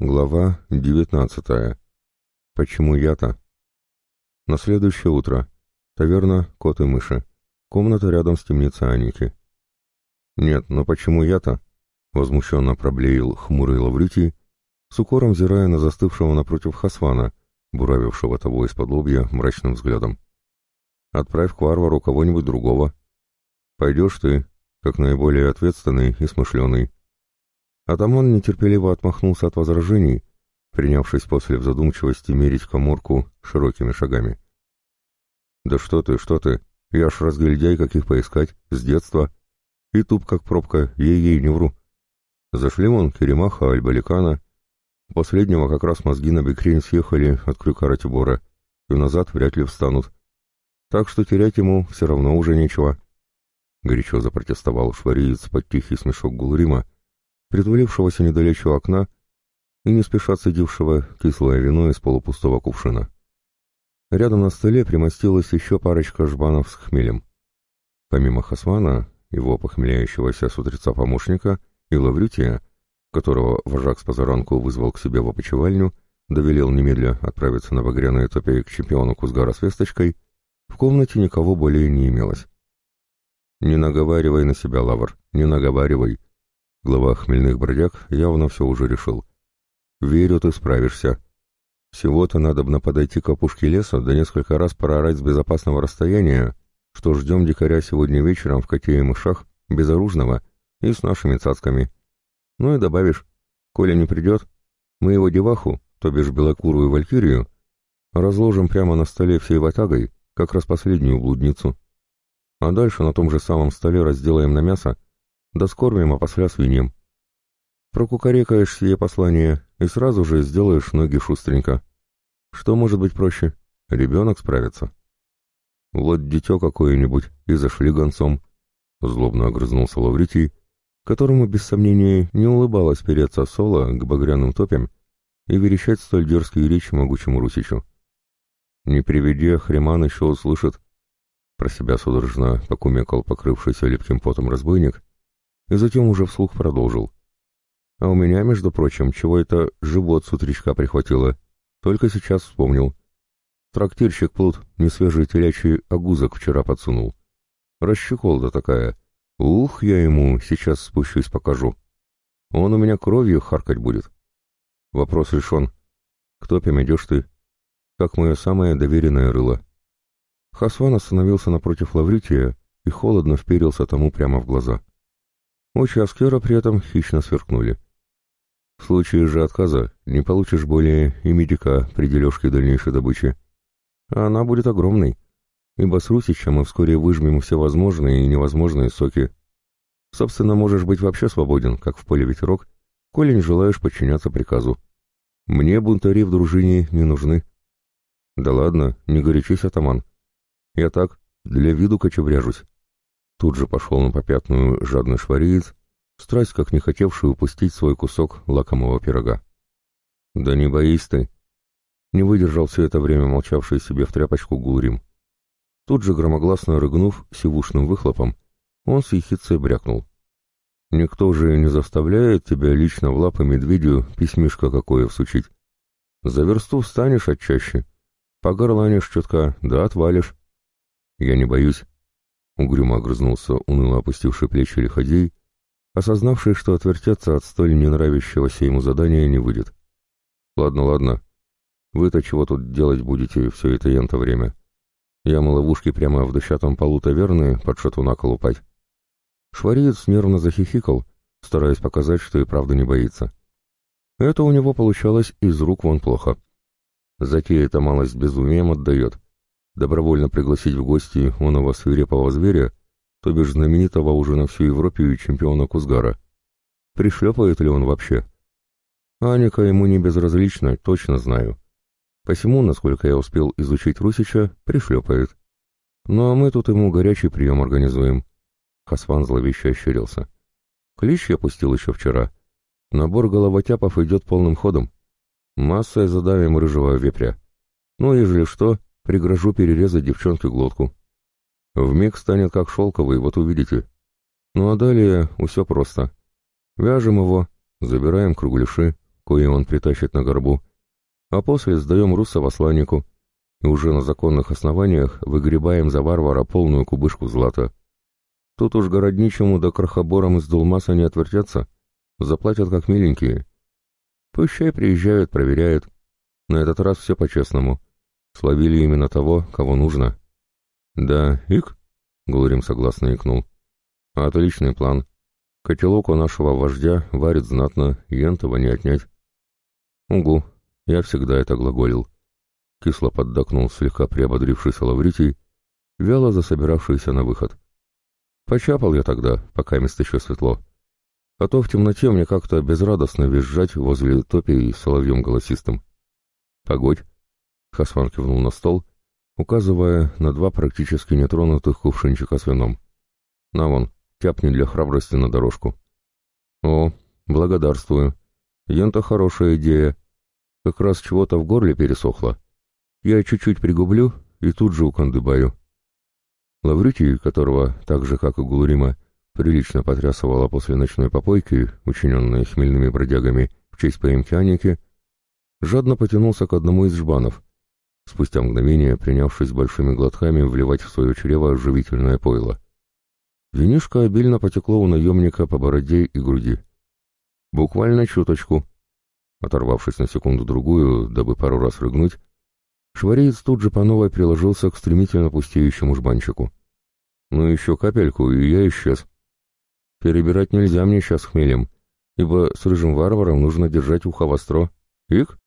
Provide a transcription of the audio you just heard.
Глава 19. Почему я-то? На следующее утро. Таверна «Кот и мыши». Комната рядом с темницей Аники. «Нет, но почему я-то?» — возмущенно проблеял хмурый Лаврютий, с укором взирая на застывшего напротив Хасвана, буравившего того из-под лобья мрачным взглядом. «Отправь к варвару кого-нибудь другого. Пойдешь ты, как наиболее ответственный и смышленый, Атаман нетерпеливо отмахнулся от возражений, принявшись после в задумчивости мерить коморку широкими шагами. «Да что ты, что ты, я ж разгильдяй, каких поискать, с детства. И туп как пробка, ей-ей не вру. Зашли вон Керемаха, Альбаликана. Последнего как раз мозги на бекрень съехали от крюка Ратибора, и назад вряд ли встанут. Так что терять ему все равно уже нечего». Горячо запротестовал швариец под тихий смешок Гулрима, притулившегося недалече окна и не спеша цедившего кислое вино из полупустого кувшина. Рядом на столе примостилась еще парочка жбанов с хмелем. Помимо Хасвана, его похмеляющегося с утреца помощника, и Лаврютия, которого вожак с позаранку вызвал к себе в опочивальню, довелел немедля отправиться на багряные топе к чемпиону Кузгара с весточкой, в комнате никого более не имелось. «Не наговаривай на себя, Лавр, не наговаривай», Глава хмельных бродяг явно все уже решил. «Верю, ты справишься. Всего-то надо подойти к опушке леса, да несколько раз проорать с безопасного расстояния, что ждем дикаря сегодня вечером в коте и мышах, безоружного и с нашими цацками. Ну и добавишь, коли не придет, мы его деваху, то бишь белокурую валькирию, разложим прямо на столе всей ватагой, как раз последнюю блудницу. А дальше на том же самом столе разделаем на мясо, да скормим, а после свиньям. Прокукарекаешь сие послание и сразу же сделаешь ноги шустренько. Что может быть проще? Ребенок справится. Вот дитё какое-нибудь и зашли гонцом. Злобно огрызнулся Лавритий, которому, без сомнения, не улыбалось переться соло к багряным топям и верещать столь дерзкие речи могучему Русичу. «Не приведи, Хреман еще услышит», — про себя судорожно покумекал покрывшийся липким потом разбойник, и затем уже вслух продолжил. А у меня, между прочим, чего это живот с утречка прихватило. Только сейчас вспомнил. Трактирщик Плут несвежий телячий огузок вчера подсунул. Расщеколда такая. Ух, я ему сейчас спущусь покажу. Он у меня кровью харкать будет. Вопрос решен. Кто идешь ты? Как мое самое доверенное рыло. Хасван остановился напротив Лаврития и холодно вперился тому прямо в глаза. Очи Аскера при этом хищно сверкнули. В случае же отказа не получишь более и медика при дележке дальнейшей добычи. А она будет огромной, ибо с Русичем мы вскоре выжмем все возможные и невозможные соки. Собственно, можешь быть вообще свободен, как в поле ветерок, коли не желаешь подчиняться приказу. Мне бунтари в дружине не нужны. Да ладно, не горячись, атаман. Я так, для виду кочевряжусь. Тут же пошел на попятную жадный швариец, страсть как не хотевший упустить свой кусок лакомого пирога. «Да не боись ты!» Не выдержал все это время молчавший себе в тряпочку Гулрим. Тут же, громогласно рыгнув сивушным выхлопом, он с ехицей брякнул. «Никто же не заставляет тебя лично в лапы медведю письмишко какое всучить. За версту встанешь отчаще, погорланишь чутка, да отвалишь. Я не боюсь, Угрюмо огрызнулся уныло опустивший плечи лиходей, осознавший, что отвертеться от столь ненравящегося ему задания не выйдет. «Ладно, ладно. Вы-то чего тут делать будете все это янто время? Ямы ловушки прямо в дощатом полу таверны под шатуна колупать». Швариец нервно захихикал, стараясь показать, что и правда не боится. Это у него получалось из рук вон плохо. Затея эта малость безумием отдает — добровольно пригласить в гости оного свирепого зверя, то бишь знаменитого уже на всю Европу чемпиона Кузгара. Пришлепает ли он вообще? Аника ему не безразлична, точно знаю. Посему, насколько я успел изучить Русича, пришлепает. Ну а мы тут ему горячий прием организуем. Хасван зловеще ощерился. Клич я пустил еще вчера. Набор головотяпов идет полным ходом. Массой задавим рыжего вепря. Ну, ежели что, Пригрожу перерезать девчонке глотку. Вмиг станет как шелковый, вот увидите. Ну а далее все просто. Вяжем его, забираем кругляши, кое он притащит на горбу, а после сдаем руссо-посланнику и уже на законных основаниях выгребаем за варвара полную кубышку злата. Тут уж городничему да крохоборам из Дулмаса не отвертятся, заплатят как миленькие. Пущай приезжают, проверяют. На этот раз все по-честному. Словили именно того, кого нужно. Да, ик, Гулрим согласно икнул. Отличный план. Котелок у нашего вождя варит знатно, ентова не отнять. Угу, я всегда это глаголил. Кисло поддакнул слегка приободрившийся Лавритий, вяло засобиравшийся на выход. Почапал я тогда, пока мест еще светло. А то в темноте мне как-то безрадостно визжать возле топи с соловьем голосистым. «Погодь!» — Хасван кивнул на стол, указывая на два практически нетронутых кувшинчика с вином. «На вон, тяпни для храбрости на дорожку». «О, благодарствую. Ента хорошая идея. Как раз чего-то в горле пересохло. Я чуть-чуть пригублю и тут же укандыбаю». Лавритий, которого, так же как и Гулурима, прилично потрясывала после ночной попойки, учиненной хмельными бродягами в честь поимки Аники, жадно потянулся к одному из жбанов, спустя мгновение принявшись большими глотками вливать в свое чрево живительное пойло. Винишко обильно потекло у наемника по бороде и груди. Буквально чуточку. Оторвавшись на секунду-другую, дабы пару раз рыгнуть, швареец тут же по новой приложился к стремительно пустеющему жбанчику. Ну еще капельку, и я исчез. Перебирать нельзя мне сейчас хмелем, ибо с рыжим варваром нужно держать ухо востро. Их?